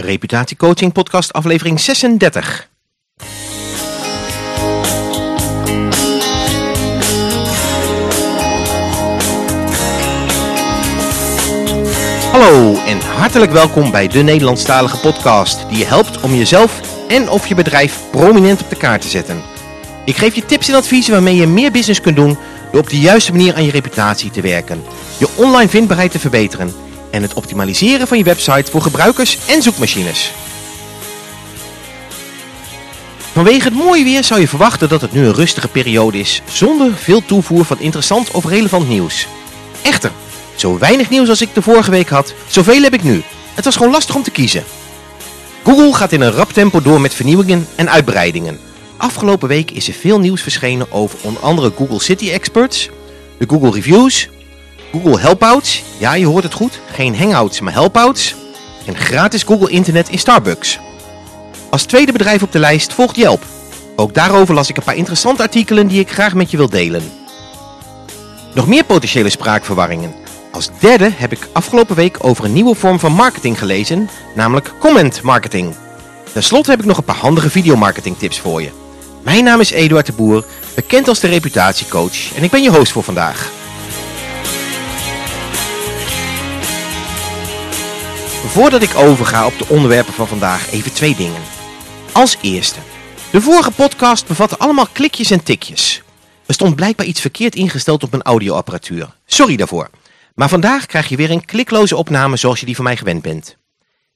Reputatiecoaching podcast aflevering 36. Hallo en hartelijk welkom bij de Nederlandstalige podcast die je helpt om jezelf en of je bedrijf prominent op de kaart te zetten. Ik geef je tips en adviezen waarmee je meer business kunt doen door op de juiste manier aan je reputatie te werken, je online vindbaarheid te verbeteren en het optimaliseren van je website voor gebruikers en zoekmachines. Vanwege het mooie weer zou je verwachten dat het nu een rustige periode is, zonder veel toevoer van interessant of relevant nieuws. Echter, zo weinig nieuws als ik de vorige week had, zoveel heb ik nu. Het was gewoon lastig om te kiezen. Google gaat in een rap tempo door met vernieuwingen en uitbreidingen. Afgelopen week is er veel nieuws verschenen over onder andere Google City Experts, de Google Reviews, Google Helpouts, ja je hoort het goed, geen Hangouts maar Helpouts, en gratis Google Internet in Starbucks. Als tweede bedrijf op de lijst volgt Yelp. Ook daarover las ik een paar interessante artikelen die ik graag met je wil delen. Nog meer potentiële spraakverwarringen. Als derde heb ik afgelopen week over een nieuwe vorm van marketing gelezen, namelijk comment marketing. Ten slotte heb ik nog een paar handige videomarketing tips voor je. Mijn naam is Eduard de Boer, bekend als de reputatiecoach en ik ben je host voor vandaag. Voordat ik overga op de onderwerpen van vandaag even twee dingen. Als eerste, de vorige podcast bevatte allemaal klikjes en tikjes. Er stond blijkbaar iets verkeerd ingesteld op mijn audioapparatuur. Sorry daarvoor. Maar vandaag krijg je weer een klikloze opname zoals je die van mij gewend bent.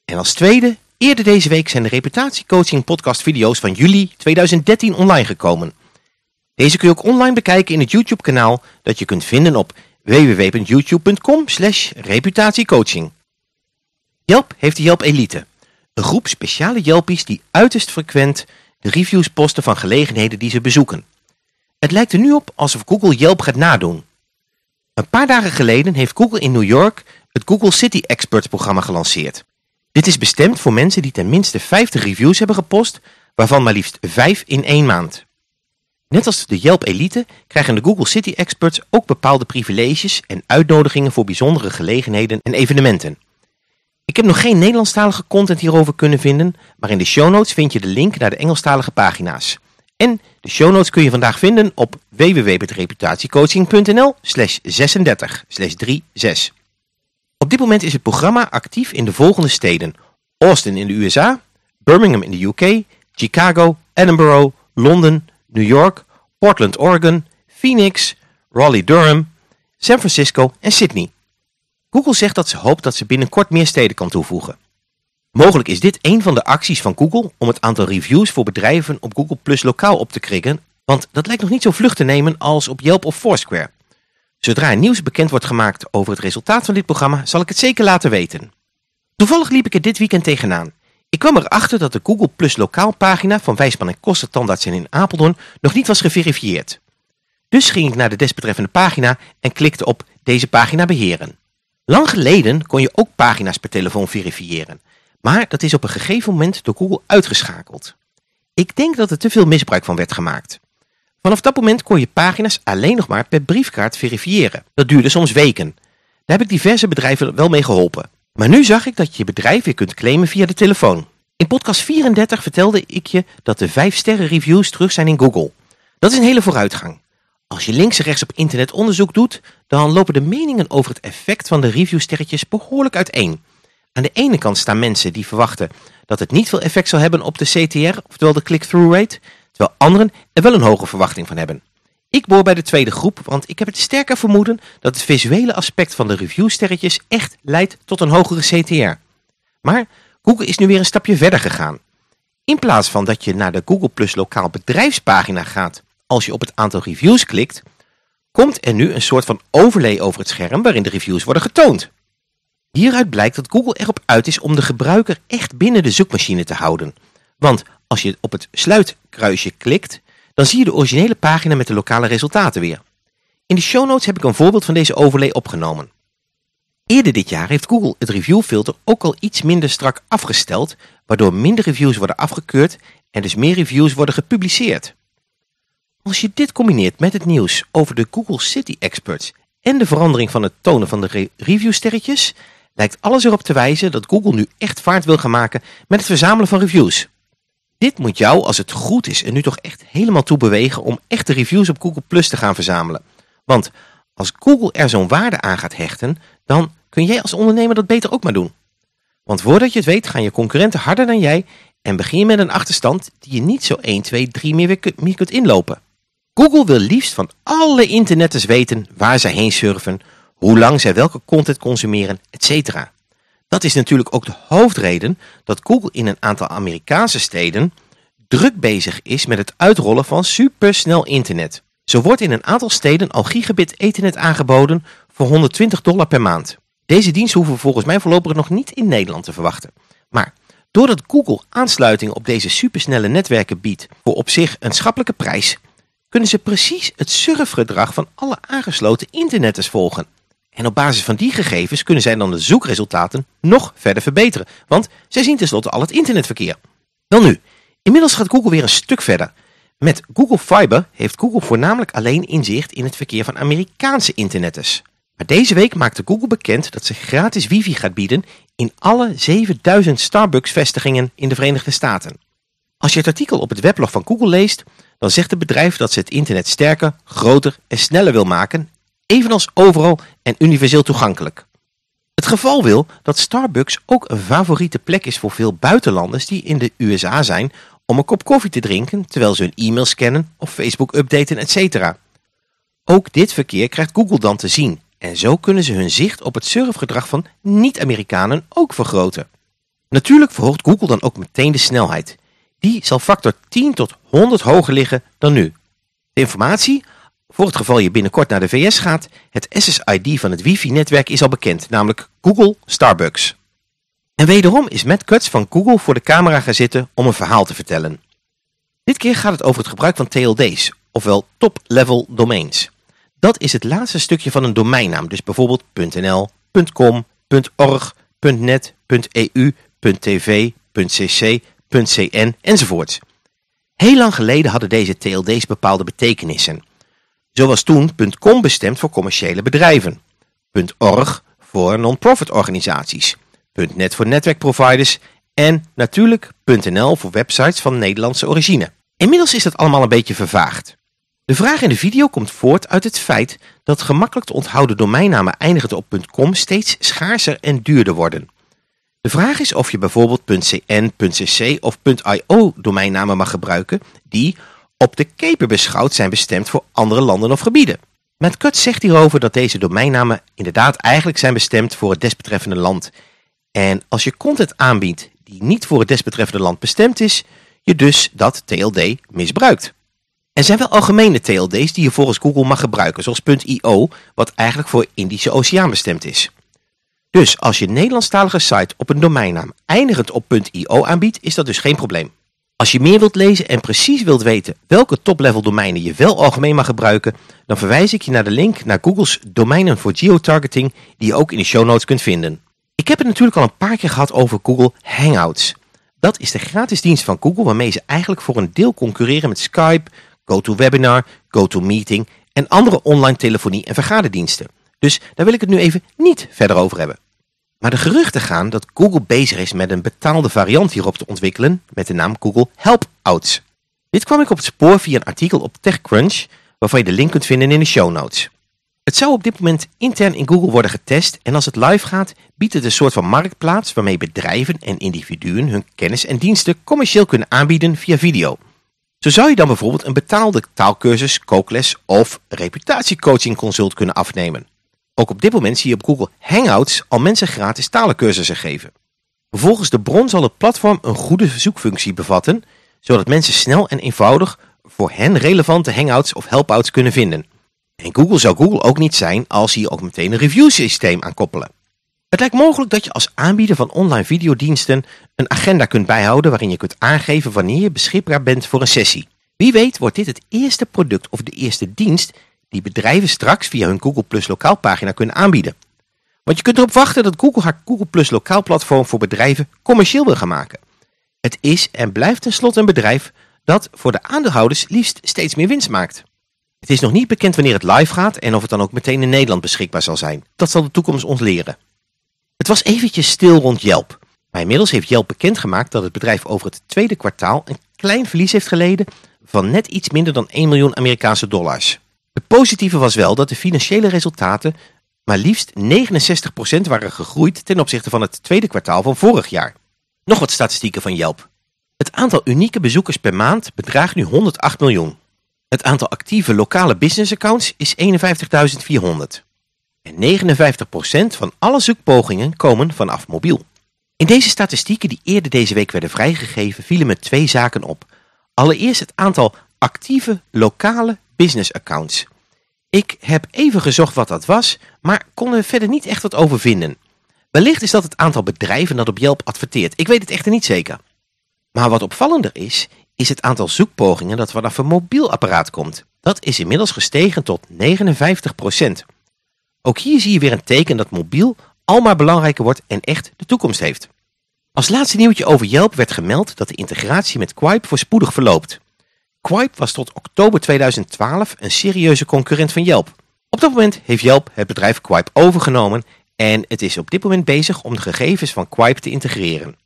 En als tweede, eerder deze week zijn de reputatiecoaching podcast video's van juli 2013 online gekomen. Deze kun je ook online bekijken in het YouTube kanaal dat je kunt vinden op www.youtube.com reputatiecoaching. Yelp heeft de Yelp Elite, een groep speciale Yelpies die uiterst frequent de reviews posten van gelegenheden die ze bezoeken. Het lijkt er nu op alsof Google Yelp gaat nadoen. Een paar dagen geleden heeft Google in New York het Google City Experts programma gelanceerd. Dit is bestemd voor mensen die tenminste 50 reviews hebben gepost, waarvan maar liefst 5 in één maand. Net als de Yelp Elite krijgen de Google City Experts ook bepaalde privileges en uitnodigingen voor bijzondere gelegenheden en evenementen. Ik heb nog geen Nederlandstalige content hierover kunnen vinden, maar in de show notes vind je de link naar de Engelstalige pagina's. En de show notes kun je vandaag vinden op www.reputatiecoaching.nl slash 36 36. Op dit moment is het programma actief in de volgende steden. Austin in de USA, Birmingham in de UK, Chicago, Edinburgh, Londen, New York, Portland, Oregon, Phoenix, Raleigh-Durham, San Francisco en Sydney. Google zegt dat ze hoopt dat ze binnenkort meer steden kan toevoegen. Mogelijk is dit een van de acties van Google om het aantal reviews voor bedrijven op Google Plus lokaal op te krikken, want dat lijkt nog niet zo vlug te nemen als op Yelp of Foursquare. Zodra nieuws bekend wordt gemaakt over het resultaat van dit programma, zal ik het zeker laten weten. Toevallig liep ik er dit weekend tegenaan. Ik kwam erachter dat de Google Plus lokaal pagina van Wijsman en Koster Tandarts in Apeldoorn nog niet was geverifieerd. Dus ging ik naar de desbetreffende pagina en klikte op deze pagina beheren. Lang geleden kon je ook pagina's per telefoon verifiëren, maar dat is op een gegeven moment door Google uitgeschakeld. Ik denk dat er te veel misbruik van werd gemaakt. Vanaf dat moment kon je pagina's alleen nog maar per briefkaart verifiëren. Dat duurde soms weken. Daar heb ik diverse bedrijven wel mee geholpen. Maar nu zag ik dat je je bedrijf weer kunt claimen via de telefoon. In podcast 34 vertelde ik je dat de 5 sterren reviews terug zijn in Google. Dat is een hele vooruitgang. Als je links en rechts op internet onderzoek doet, dan lopen de meningen over het effect van de reviewsterretjes behoorlijk uiteen. Aan de ene kant staan mensen die verwachten dat het niet veel effect zal hebben op de CTR, oftewel de click-through rate, terwijl anderen er wel een hoge verwachting van hebben. Ik boor bij de tweede groep, want ik heb het sterker vermoeden dat het visuele aspect van de reviewsterretjes echt leidt tot een hogere CTR. Maar Google is nu weer een stapje verder gegaan. In plaats van dat je naar de Google Plus lokaal bedrijfspagina gaat als je op het aantal reviews klikt, komt er nu een soort van overlay over het scherm waarin de reviews worden getoond. Hieruit blijkt dat Google erop uit is om de gebruiker echt binnen de zoekmachine te houden. Want als je op het sluitkruisje klikt, dan zie je de originele pagina met de lokale resultaten weer. In de show notes heb ik een voorbeeld van deze overlay opgenomen. Eerder dit jaar heeft Google het reviewfilter ook al iets minder strak afgesteld, waardoor minder reviews worden afgekeurd en dus meer reviews worden gepubliceerd. Als je dit combineert met het nieuws over de Google City Experts en de verandering van het tonen van de reviewsterretjes, lijkt alles erop te wijzen dat Google nu echt vaart wil gaan maken met het verzamelen van reviews. Dit moet jou, als het goed is, er nu toch echt helemaal toe bewegen om echte reviews op Google Plus te gaan verzamelen. Want als Google er zo'n waarde aan gaat hechten, dan kun jij als ondernemer dat beter ook maar doen. Want voordat je het weet gaan je concurrenten harder dan jij en begin je met een achterstand die je niet zo 1, 2, 3 meer, meer kunt inlopen. Google wil liefst van alle internetters weten waar zij heen surfen, hoe lang zij welke content consumeren, etc. Dat is natuurlijk ook de hoofdreden dat Google in een aantal Amerikaanse steden druk bezig is met het uitrollen van supersnel internet. Zo wordt in een aantal steden al gigabit ethernet aangeboden voor 120 dollar per maand. Deze dienst hoeven we volgens mij voorlopig nog niet in Nederland te verwachten. Maar doordat Google aansluiting op deze supersnelle netwerken biedt voor op zich een schappelijke prijs, kunnen ze precies het surfgedrag van alle aangesloten internetters volgen. En op basis van die gegevens kunnen zij dan de zoekresultaten nog verder verbeteren, want zij zien tenslotte al het internetverkeer. Wel nu, inmiddels gaat Google weer een stuk verder. Met Google Fiber heeft Google voornamelijk alleen inzicht in het verkeer van Amerikaanse internetters. Maar deze week maakte Google bekend dat ze gratis wifi gaat bieden in alle 7000 Starbucks-vestigingen in de Verenigde Staten. Als je het artikel op het weblog van Google leest, dan zegt het bedrijf dat ze het internet sterker, groter en sneller wil maken, evenals overal en universeel toegankelijk. Het geval wil dat Starbucks ook een favoriete plek is voor veel buitenlanders die in de USA zijn om een kop koffie te drinken terwijl ze hun e-mail scannen of Facebook updaten etc. Ook dit verkeer krijgt Google dan te zien en zo kunnen ze hun zicht op het surfgedrag van niet-Amerikanen ook vergroten. Natuurlijk verhoogt Google dan ook meteen de snelheid. Die zal factor 10 tot 100 hoger liggen dan nu. De informatie, voor het geval je binnenkort naar de VS gaat, het SSID van het wifi-netwerk is al bekend, namelijk Google Starbucks. En wederom is Matt Cutts van Google voor de camera gaan zitten om een verhaal te vertellen. Dit keer gaat het over het gebruik van TLD's, ofwel top-level domains. Dat is het laatste stukje van een domeinnaam, dus bijvoorbeeld .nl, .com, .org, .net, .eu, .tv, .cc, .cn enzovoort. Heel lang geleden hadden deze TLD's bepaalde betekenissen. Zo was toen .com bestemd voor commerciële bedrijven, .org voor non-profit organisaties, .net voor netwerkproviders en natuurlijk .nl voor websites van Nederlandse origine. Inmiddels is dat allemaal een beetje vervaagd. De vraag in de video komt voort uit het feit dat gemakkelijk te onthouden domeinnamen eindigend op .com steeds schaarser en duurder worden. De vraag is of je bijvoorbeeld .cn, .cc of .io domeinnamen mag gebruiken die op de keper beschouwd zijn bestemd voor andere landen of gebieden. Matt Cut zegt hierover dat deze domeinnamen inderdaad eigenlijk zijn bestemd voor het desbetreffende land. En als je content aanbiedt die niet voor het desbetreffende land bestemd is, je dus dat TLD misbruikt. Er zijn wel algemene TLD's die je volgens Google mag gebruiken, zoals .io, wat eigenlijk voor Indische Oceaan bestemd is. Dus als je een Nederlandstalige site op een domeinnaam eindigend op .io aanbiedt, is dat dus geen probleem. Als je meer wilt lezen en precies wilt weten welke top-level domeinen je wel algemeen mag gebruiken, dan verwijs ik je naar de link naar Googles domeinen voor geotargeting die je ook in de show notes kunt vinden. Ik heb het natuurlijk al een paar keer gehad over Google Hangouts. Dat is de gratis dienst van Google waarmee ze eigenlijk voor een deel concurreren met Skype, GoToWebinar, GoToMeeting en andere online telefonie- en vergaderdiensten. Dus daar wil ik het nu even niet verder over hebben. Maar de geruchten gaan dat Google bezig is met een betaalde variant hierop te ontwikkelen met de naam Google Helpouts. Dit kwam ik op het spoor via een artikel op TechCrunch waarvan je de link kunt vinden in de show notes. Het zou op dit moment intern in Google worden getest en als het live gaat biedt het een soort van marktplaats waarmee bedrijven en individuen hun kennis en diensten commercieel kunnen aanbieden via video. Zo zou je dan bijvoorbeeld een betaalde taalkursus, kookles of reputatiecoaching consult kunnen afnemen. Ook op dit moment zie je op Google Hangouts al mensen gratis talencursussen geven. Volgens de bron zal het platform een goede zoekfunctie bevatten, zodat mensen snel en eenvoudig voor hen relevante hangouts of helpouts kunnen vinden. En Google zou Google ook niet zijn als hier ook meteen een review systeem aan koppelen. Het lijkt mogelijk dat je als aanbieder van online videodiensten een agenda kunt bijhouden waarin je kunt aangeven wanneer je beschikbaar bent voor een sessie. Wie weet wordt dit het eerste product of de eerste dienst die bedrijven straks via hun Google Plus lokaal pagina kunnen aanbieden. Want je kunt erop wachten dat Google haar Google Plus lokaal platform voor bedrijven commercieel wil gaan maken. Het is en blijft tenslotte een bedrijf dat voor de aandeelhouders liefst steeds meer winst maakt. Het is nog niet bekend wanneer het live gaat en of het dan ook meteen in Nederland beschikbaar zal zijn. Dat zal de toekomst ons leren. Het was eventjes stil rond Yelp. Maar inmiddels heeft Yelp bekendgemaakt dat het bedrijf over het tweede kwartaal een klein verlies heeft geleden van net iets minder dan 1 miljoen Amerikaanse dollars. Het positieve was wel dat de financiële resultaten maar liefst 69% waren gegroeid ten opzichte van het tweede kwartaal van vorig jaar. Nog wat statistieken van Yelp. Het aantal unieke bezoekers per maand bedraagt nu 108 miljoen. Het aantal actieve lokale business accounts is 51.400. En 59% van alle zoekpogingen komen vanaf mobiel. In deze statistieken die eerder deze week werden vrijgegeven vielen me twee zaken op. Allereerst het aantal actieve lokale business accounts. Ik heb even gezocht wat dat was, maar kon er verder niet echt wat over vinden. Wellicht is dat het aantal bedrijven dat op Yelp adverteert. Ik weet het echter niet zeker. Maar wat opvallender is, is het aantal zoekpogingen dat vanaf een mobiel apparaat komt. Dat is inmiddels gestegen tot 59%. Ook hier zie je weer een teken dat mobiel al maar belangrijker wordt en echt de toekomst heeft. Als laatste nieuwtje over Yelp werd gemeld dat de integratie met Quip voorspoedig verloopt. Quip was tot oktober 2012 een serieuze concurrent van Yelp. Op dat moment heeft Yelp het bedrijf Quip overgenomen en het is op dit moment bezig om de gegevens van Quip te integreren.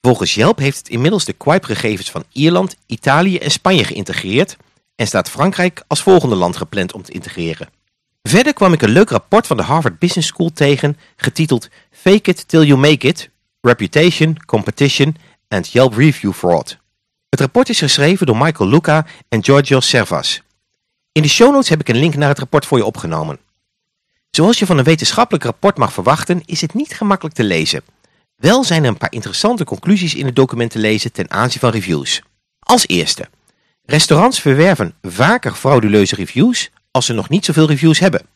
Volgens Yelp heeft het inmiddels de Quip-gegevens van Ierland, Italië en Spanje geïntegreerd en staat Frankrijk als volgende land gepland om te integreren. Verder kwam ik een leuk rapport van de Harvard Business School tegen, getiteld Fake It Till You Make It, Reputation, Competition and Yelp Review Fraud. Het rapport is geschreven door Michael Luca en Giorgio Servas. In de show notes heb ik een link naar het rapport voor je opgenomen. Zoals je van een wetenschappelijk rapport mag verwachten, is het niet gemakkelijk te lezen. Wel zijn er een paar interessante conclusies in het document te lezen ten aanzien van reviews. Als eerste, restaurants verwerven vaker frauduleuze reviews als ze nog niet zoveel reviews hebben.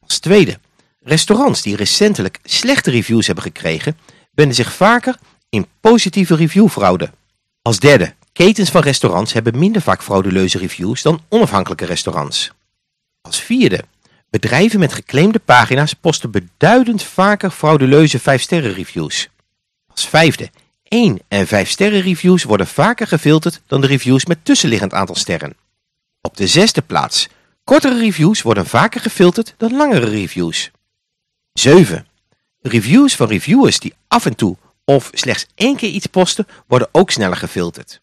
Als tweede, restaurants die recentelijk slechte reviews hebben gekregen, wenden zich vaker in positieve reviewfraude. Als derde, ketens van restaurants hebben minder vaak frauduleuze reviews dan onafhankelijke restaurants. Als vierde, bedrijven met geclaimde pagina's posten beduidend vaker frauduleuze 5-sterren reviews. Als vijfde, 1 en 5 sterren reviews worden vaker gefilterd dan de reviews met tussenliggend aantal sterren. Op de zesde plaats, kortere reviews worden vaker gefilterd dan langere reviews. 7. Reviews van reviewers die af en toe of slechts één keer iets posten worden ook sneller gefilterd.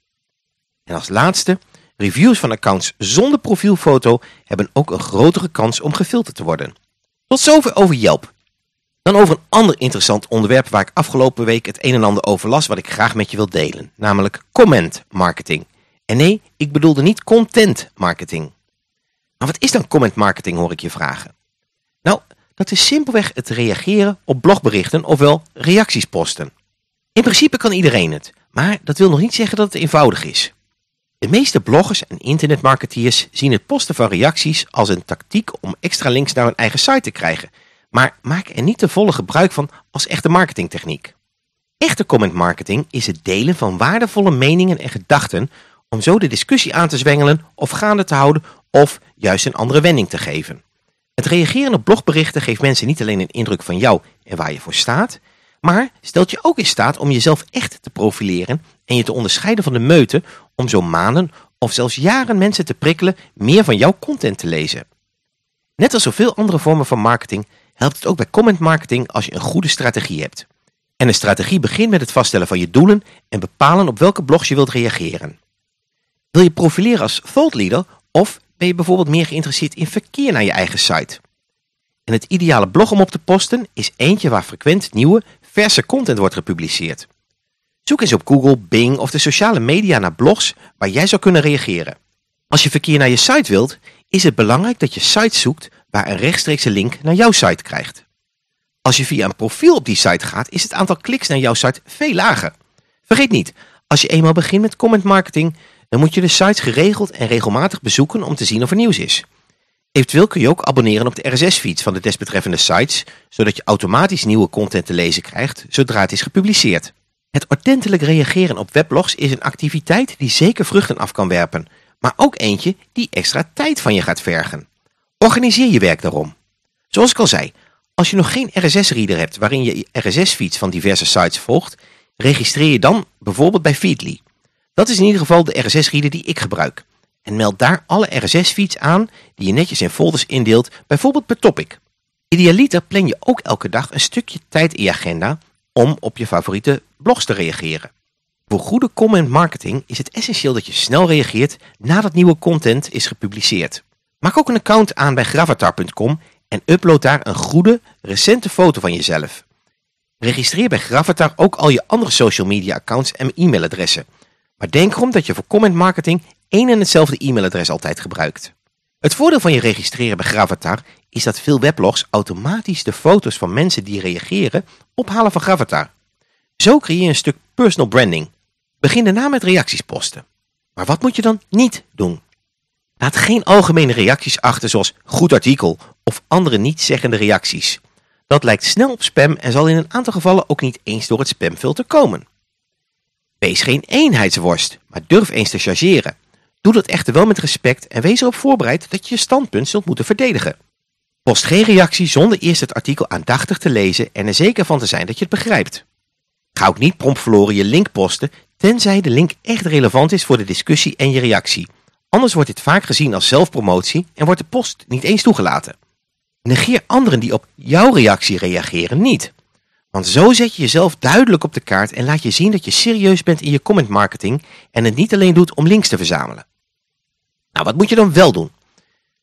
En als laatste, reviews van accounts zonder profielfoto hebben ook een grotere kans om gefilterd te worden. Tot zover over Yelp. Dan over een ander interessant onderwerp waar ik afgelopen week het een en ander over las wat ik graag met je wil delen. Namelijk comment marketing. En nee, ik bedoelde niet content marketing. Maar wat is dan comment marketing hoor ik je vragen? Nou, dat is simpelweg het reageren op blogberichten ofwel reacties posten. In principe kan iedereen het, maar dat wil nog niet zeggen dat het eenvoudig is. De meeste bloggers en internetmarketeers zien het posten van reacties als een tactiek om extra links naar hun eigen site te krijgen, maar maken er niet te volle gebruik van als echte marketingtechniek. Echte comment marketing is het delen van waardevolle meningen en gedachten om zo de discussie aan te zwengelen of gaande te houden of juist een andere wending te geven. Het reageren op blogberichten geeft mensen niet alleen een indruk van jou en waar je voor staat, maar stelt je ook in staat om jezelf echt te profileren en je te onderscheiden van de meute om zo maanden of zelfs jaren mensen te prikkelen meer van jouw content te lezen. Net als zoveel andere vormen van marketing helpt het ook bij comment marketing als je een goede strategie hebt. En een strategie begint met het vaststellen van je doelen en bepalen op welke blogs je wilt reageren. Wil je profileren als thought leader of ben je bijvoorbeeld meer geïnteresseerd in verkeer naar je eigen site? En het ideale blog om op te posten is eentje waar frequent nieuwe, verse content wordt gepubliceerd. Zoek eens op Google, Bing of de sociale media naar blogs waar jij zou kunnen reageren. Als je verkeer naar je site wilt, is het belangrijk dat je site zoekt waar een rechtstreekse link naar jouw site krijgt. Als je via een profiel op die site gaat, is het aantal kliks naar jouw site veel lager. Vergeet niet, als je eenmaal begint met comment marketing, dan moet je de sites geregeld en regelmatig bezoeken om te zien of er nieuws is. Eventueel kun je ook abonneren op de RSS-feeds van de desbetreffende sites, zodat je automatisch nieuwe content te lezen krijgt zodra het is gepubliceerd. Het ordentelijk reageren op weblogs is een activiteit die zeker vruchten af kan werpen, maar ook eentje die extra tijd van je gaat vergen. Organiseer je werk daarom. Zoals ik al zei, als je nog geen RSS-reader hebt waarin je RSS-feeds van diverse sites volgt, registreer je dan bijvoorbeeld bij Feedly. Dat is in ieder geval de RSS-reader die ik gebruik. En meld daar alle RSS-feeds aan die je netjes in folders indeelt, bijvoorbeeld per topic. Idealiter plan je ook elke dag een stukje tijd in je agenda om op je favoriete blogs te reageren. Voor goede comment marketing is het essentieel dat je snel reageert nadat nieuwe content is gepubliceerd. Maak ook een account aan bij gravatar.com en upload daar een goede, recente foto van jezelf. Registreer bij Gravatar ook al je andere social media accounts en e-mailadressen. Maar denk erom dat je voor comment marketing één en hetzelfde e-mailadres altijd gebruikt. Het voordeel van je registreren bij Gravatar is dat veel weblogs automatisch de foto's van mensen die reageren ophalen van Gravatar. Zo creëer je een stuk personal branding. Begin daarna met reacties posten. Maar wat moet je dan niet doen? Laat geen algemene reacties achter zoals goed artikel of andere niet-zeggende reacties. Dat lijkt snel op spam en zal in een aantal gevallen ook niet eens door het spamfilter komen. Wees geen eenheidsworst, maar durf eens te chargeren. Doe dat echter wel met respect en wees erop voorbereid dat je je standpunt zult moeten verdedigen. Post geen reactie zonder eerst het artikel aandachtig te lezen en er zeker van te zijn dat je het begrijpt. Ga ook niet prompt verloren je link posten, tenzij de link echt relevant is voor de discussie en je reactie. Anders wordt dit vaak gezien als zelfpromotie en wordt de post niet eens toegelaten. Negeer anderen die op jouw reactie reageren niet. Want zo zet je jezelf duidelijk op de kaart en laat je zien dat je serieus bent in je comment marketing en het niet alleen doet om links te verzamelen. Nou, wat moet je dan wel doen?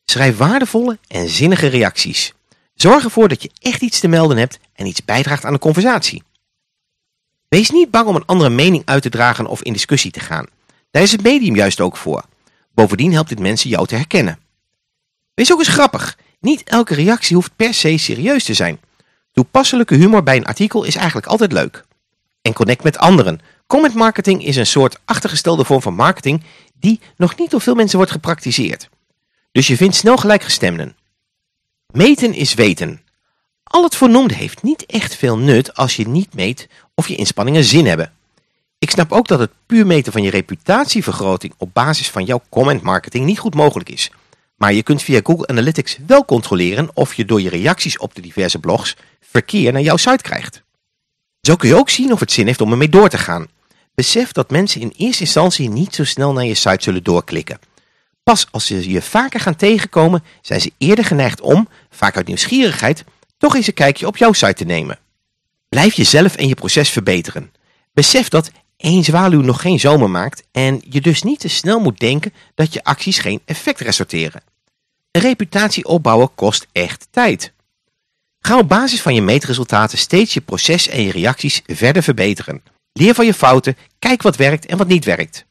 Schrijf waardevolle en zinnige reacties. Zorg ervoor dat je echt iets te melden hebt en iets bijdraagt aan de conversatie. Wees niet bang om een andere mening uit te dragen of in discussie te gaan. Daar is het medium juist ook voor. Bovendien helpt dit mensen jou te herkennen. Wees ook eens grappig. Niet elke reactie hoeft per se serieus te zijn. Toepasselijke humor bij een artikel is eigenlijk altijd leuk. En connect met anderen. Comment marketing is een soort achtergestelde vorm van marketing die nog niet door veel mensen wordt gepraktiseerd. Dus je vindt snel gelijkgestemden. Meten is weten. Al het voornoemde heeft niet echt veel nut als je niet meet of je inspanningen zin hebben. Ik snap ook dat het puur meten van je reputatievergroting op basis van jouw comment marketing niet goed mogelijk is. Maar je kunt via Google Analytics wel controleren of je door je reacties op de diverse blogs verkeer naar jouw site krijgt. Zo kun je ook zien of het zin heeft om ermee door te gaan. Besef dat mensen in eerste instantie niet zo snel naar je site zullen doorklikken. Pas als ze je vaker gaan tegenkomen, zijn ze eerder geneigd om, vaak uit nieuwsgierigheid, toch eens een kijkje op jouw site te nemen. Blijf jezelf en je proces verbeteren. Besef dat één zwaluw nog geen zomer maakt en je dus niet te snel moet denken dat je acties geen effect resulteren. Een reputatie opbouwen kost echt tijd. Ga op basis van je meetresultaten steeds je proces en je reacties verder verbeteren. Leer van je fouten, kijk wat werkt en wat niet werkt.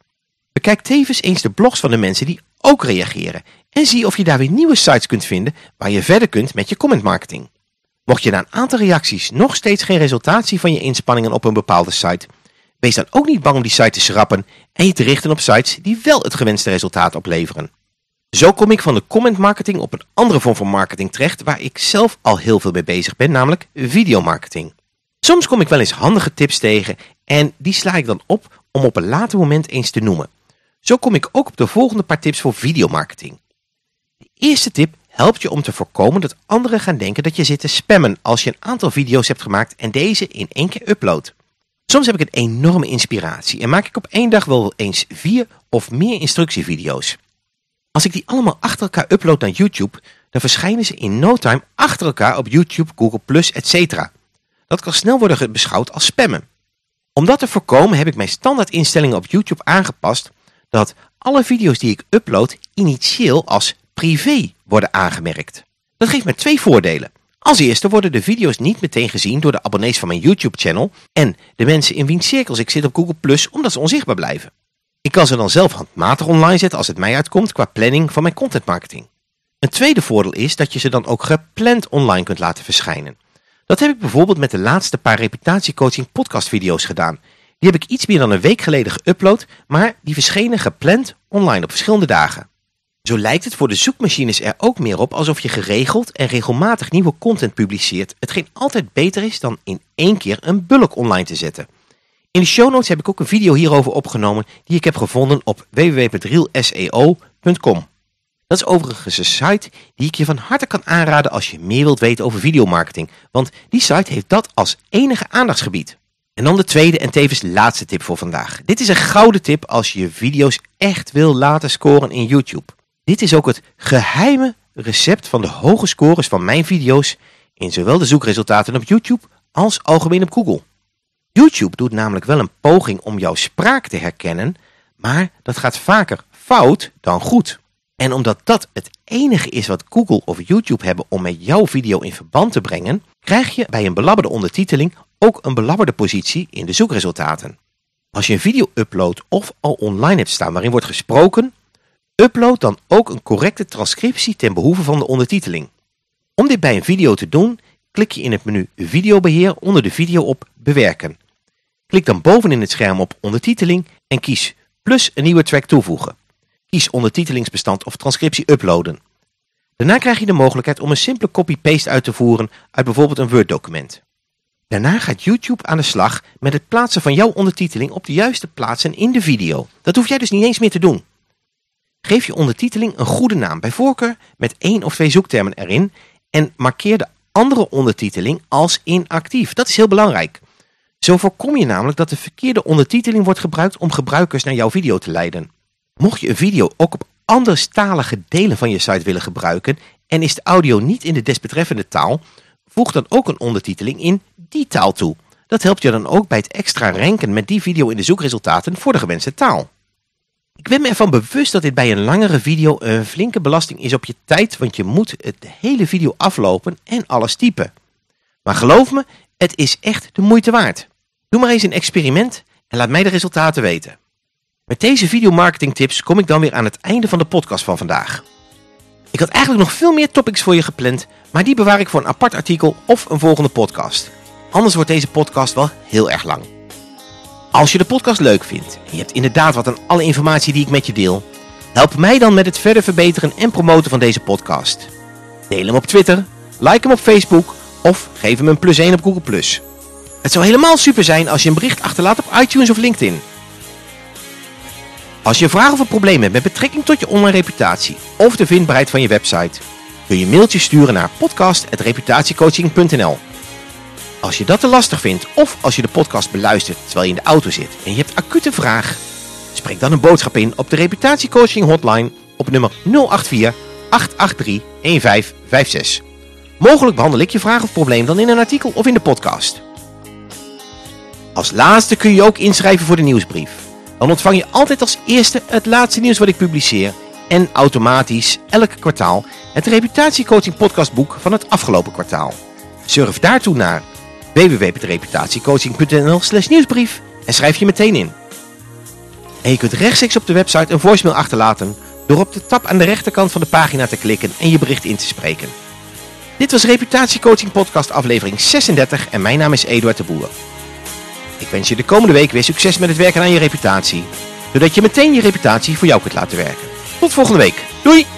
Bekijk tevens eens de blogs van de mensen die ook reageren en zie of je daar weer nieuwe sites kunt vinden waar je verder kunt met je comment marketing. Mocht je na een aantal reacties nog steeds geen resultaat zien van je inspanningen op een bepaalde site, wees dan ook niet bang om die site te schrappen en je te richten op sites die wel het gewenste resultaat opleveren. Zo kom ik van de comment marketing op een andere vorm van marketing terecht waar ik zelf al heel veel mee bezig ben, namelijk videomarketing. Soms kom ik wel eens handige tips tegen en die sla ik dan op om op een later moment eens te noemen. Zo kom ik ook op de volgende paar tips voor videomarketing. De eerste tip helpt je om te voorkomen dat anderen gaan denken dat je zit te spammen als je een aantal video's hebt gemaakt en deze in één keer uploadt. Soms heb ik een enorme inspiratie en maak ik op één dag wel eens vier of meer instructievideo's. Als ik die allemaal achter elkaar upload naar YouTube, dan verschijnen ze in no time achter elkaar op YouTube, Google+, etc. Dat kan snel worden beschouwd als spammen. Om dat te voorkomen heb ik mijn standaard instellingen op YouTube aangepast dat alle video's die ik upload initieel als privé worden aangemerkt. Dat geeft me twee voordelen. Als eerste worden de video's niet meteen gezien door de abonnees van mijn YouTube-channel en de mensen in wiens cirkels ik zit op Google+, omdat ze onzichtbaar blijven. Ik kan ze dan zelf handmatig online zetten als het mij uitkomt qua planning van mijn content marketing. Een tweede voordeel is dat je ze dan ook gepland online kunt laten verschijnen. Dat heb ik bijvoorbeeld met de laatste paar reputatiecoaching podcastvideo's gedaan. Die heb ik iets meer dan een week geleden geüpload, maar die verschenen gepland online op verschillende dagen. Zo lijkt het voor de zoekmachines er ook meer op alsof je geregeld en regelmatig nieuwe content publiceert, hetgeen altijd beter is dan in één keer een bulk online te zetten. In de show notes heb ik ook een video hierover opgenomen die ik heb gevonden op www.realseo.com. Dat is overigens een site die ik je van harte kan aanraden als je meer wilt weten over videomarketing, want die site heeft dat als enige aandachtsgebied. En dan de tweede en tevens laatste tip voor vandaag. Dit is een gouden tip als je je video's echt wil laten scoren in YouTube. Dit is ook het geheime recept van de hoge scores van mijn video's in zowel de zoekresultaten op YouTube als algemeen op Google. YouTube doet namelijk wel een poging om jouw spraak te herkennen, maar dat gaat vaker fout dan goed. En omdat dat het enige is wat Google of YouTube hebben om met jouw video in verband te brengen, krijg je bij een belabberde ondertiteling ook een belabberde positie in de zoekresultaten. Als je een video uploadt of al online hebt staan waarin wordt gesproken, upload dan ook een correcte transcriptie ten behoeve van de ondertiteling. Om dit bij een video te doen, klik je in het menu Videobeheer onder de video op Bewerken. Klik dan bovenin het scherm op Ondertiteling en kies plus een nieuwe track toevoegen. Kies ondertitelingsbestand of transcriptie uploaden. Daarna krijg je de mogelijkheid om een simpele copy-paste uit te voeren uit bijvoorbeeld een Word-document. Daarna gaat YouTube aan de slag met het plaatsen van jouw ondertiteling op de juiste plaatsen in de video. Dat hoef jij dus niet eens meer te doen. Geef je ondertiteling een goede naam, bij voorkeur met één of twee zoektermen erin en markeer de andere ondertiteling als inactief. Dat is heel belangrijk. Zo voorkom je namelijk dat de verkeerde ondertiteling wordt gebruikt om gebruikers naar jouw video te leiden. Mocht je een video ook op anderstalige delen van je site willen gebruiken en is de audio niet in de desbetreffende taal, voeg dan ook een ondertiteling in die taal toe. Dat helpt je dan ook bij het extra ranken met die video in de zoekresultaten voor de gewenste taal. Ik ben me ervan bewust dat dit bij een langere video een flinke belasting is op je tijd, want je moet het hele video aflopen en alles typen. Maar geloof me, het is echt de moeite waard. Doe maar eens een experiment en laat mij de resultaten weten. Met deze videomarketing tips kom ik dan weer aan het einde van de podcast van vandaag. Ik had eigenlijk nog veel meer topics voor je gepland, maar die bewaar ik voor een apart artikel of een volgende podcast. Anders wordt deze podcast wel heel erg lang. Als je de podcast leuk vindt en je hebt inderdaad wat aan alle informatie die ik met je deel, help mij dan met het verder verbeteren en promoten van deze podcast. Deel hem op Twitter, like hem op Facebook of geef hem een plus 1 op Google+. Het zou helemaal super zijn als je een bericht achterlaat op iTunes of LinkedIn. Als je vragen of een probleem hebt met betrekking tot je online reputatie of de vindbaarheid van je website, kun je een mailtje sturen naar podcast.reputatiecoaching.nl. Als je dat te lastig vindt of als je de podcast beluistert terwijl je in de auto zit en je hebt acute vraag, spreek dan een boodschap in op de reputatiecoaching hotline op nummer 084 883 1556. Mogelijk behandel ik je vraag of probleem dan in een artikel of in de podcast. Als laatste kun je ook inschrijven voor de nieuwsbrief. Dan ontvang je altijd als eerste het laatste nieuws wat ik publiceer en automatisch elk kwartaal het reputatiecoaching podcastboek van het afgelopen kwartaal. Surf daartoe naar www.reputatiecoaching.nl slash nieuwsbrief en schrijf je meteen in. En je kunt rechtstreeks op de website een voicemail achterlaten door op de tab aan de rechterkant van de pagina te klikken en je bericht in te spreken. Dit was Reputatiecoaching podcast aflevering 36 en mijn naam is Eduard de Boer. Ik wens je de komende week weer succes met het werken aan je reputatie, zodat je meteen je reputatie voor jou kunt laten werken. Tot volgende week. Doei!